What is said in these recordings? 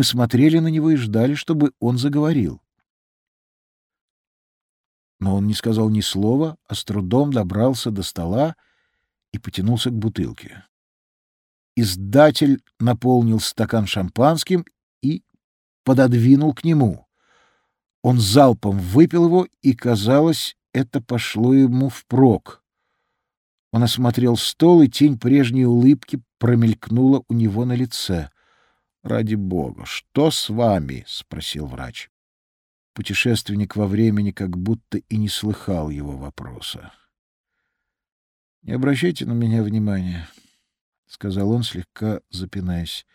Мы смотрели на него и ждали, чтобы он заговорил. Но он не сказал ни слова, а с трудом добрался до стола и потянулся к бутылке. Издатель наполнил стакан шампанским и пододвинул к нему. Он залпом выпил его, и, казалось, это пошло ему впрок. Он осмотрел стол, и тень прежней улыбки промелькнула у него на лице. «Ради бога, что с вами?» — спросил врач. Путешественник во времени как будто и не слыхал его вопроса. «Не обращайте на меня внимания», — сказал он, слегка запинаясь.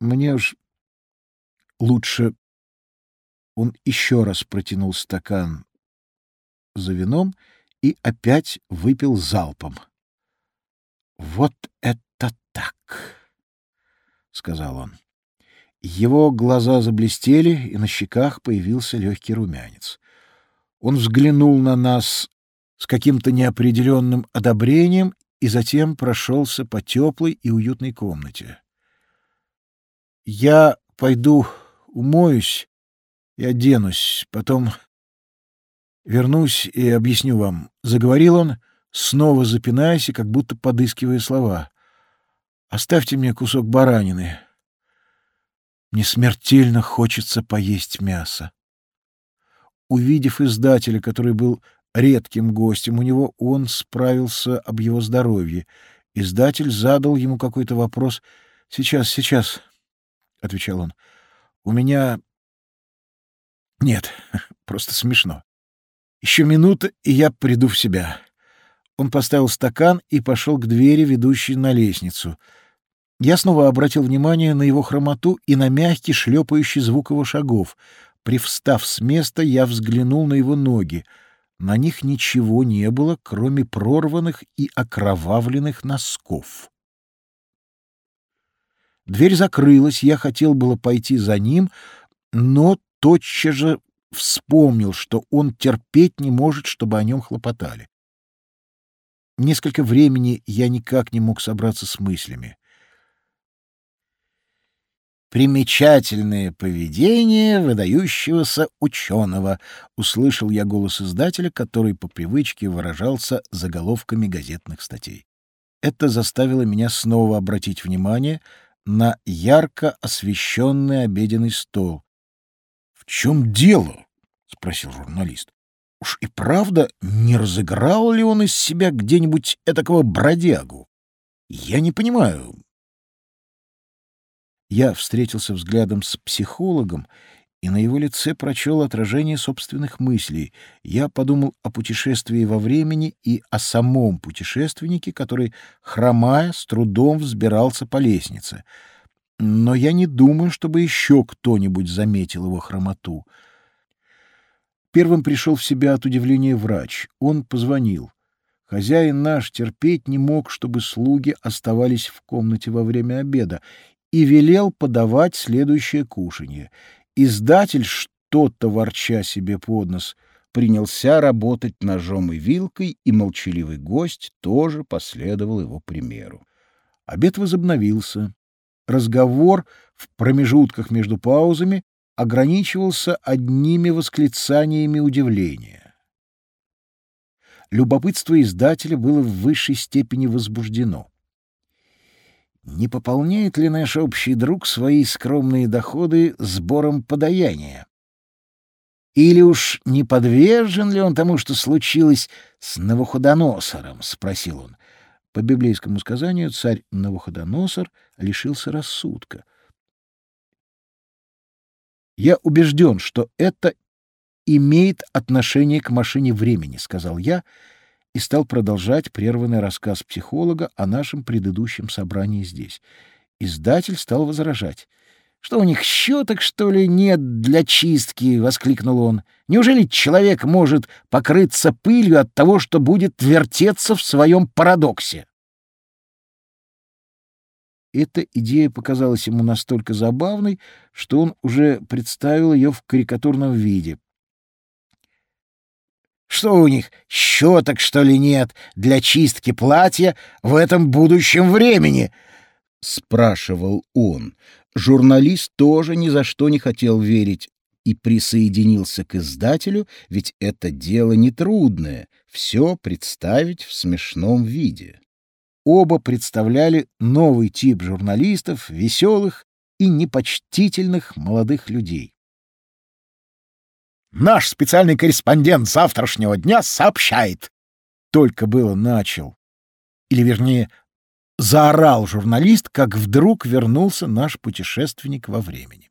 «Мне уж лучше...» Он еще раз протянул стакан за вином и опять выпил залпом. «Вот это так!» — сказал он. Его глаза заблестели, и на щеках появился легкий румянец. Он взглянул на нас с каким-то неопределенным одобрением и затем прошелся по теплой и уютной комнате. «Я пойду умоюсь и оденусь, потом вернусь и объясню вам», — заговорил он, снова запинаясь и как будто подыскивая слова. «Оставьте мне кусок баранины. Мне смертельно хочется поесть мясо». Увидев издателя, который был редким гостем у него, он справился об его здоровье. Издатель задал ему какой-то вопрос. «Сейчас, сейчас», — отвечал он. «У меня...» «Нет, просто смешно. Еще минута, и я приду в себя». Он поставил стакан и пошел к двери, ведущей на лестницу. Я снова обратил внимание на его хромоту и на мягкий шлепающий звук его шагов. Привстав с места, я взглянул на его ноги — на них ничего не было, кроме прорванных и окровавленных носков. Дверь закрылась, я хотел было пойти за ним, но тотчас же вспомнил, что он терпеть не может, чтобы о нем хлопотали. Несколько времени я никак не мог собраться с мыслями. Примечательное поведение выдающегося ученого, услышал я голос издателя, который по привычке выражался заголовками газетных статей. Это заставило меня снова обратить внимание на ярко освещенный обеденный стол. В чем дело? спросил журналист. Уж и правда, не разыграл ли он из себя где-нибудь этакого бродягу? Я не понимаю, я встретился взглядом с психологом, и на его лице прочел отражение собственных мыслей. Я подумал о путешествии во времени и о самом путешественнике, который, хромая, с трудом взбирался по лестнице. Но я не думаю, чтобы еще кто-нибудь заметил его хромоту. Первым пришел в себя от удивления врач. Он позвонил. Хозяин наш терпеть не мог, чтобы слуги оставались в комнате во время обеда, и велел подавать следующее кушанье. Издатель, что-то ворча себе под нос, принялся работать ножом и вилкой, и молчаливый гость тоже последовал его примеру. Обед возобновился. Разговор в промежутках между паузами ограничивался одними восклицаниями удивления. Любопытство издателя было в высшей степени возбуждено не пополняет ли наш общий друг свои скромные доходы сбором подаяния? Или уж не подвержен ли он тому, что случилось с Навуходоносором? — спросил он. По библейскому сказанию царь Навуходоносор лишился рассудка. «Я убежден, что это имеет отношение к машине времени», — сказал я, — и стал продолжать прерванный рассказ психолога о нашем предыдущем собрании здесь. Издатель стал возражать. «Что у них, щеток, что ли, нет для чистки?» — воскликнул он. «Неужели человек может покрыться пылью от того, что будет вертеться в своем парадоксе?» Эта идея показалась ему настолько забавной, что он уже представил ее в карикатурном виде. Что у них, щеток, что ли, нет для чистки платья в этом будущем времени? — спрашивал он. Журналист тоже ни за что не хотел верить и присоединился к издателю, ведь это дело нетрудное — все представить в смешном виде. Оба представляли новый тип журналистов, веселых и непочтительных молодых людей. «Наш специальный корреспондент завтрашнего дня сообщает!» Только было начал. Или, вернее, заорал журналист, как вдруг вернулся наш путешественник во времени.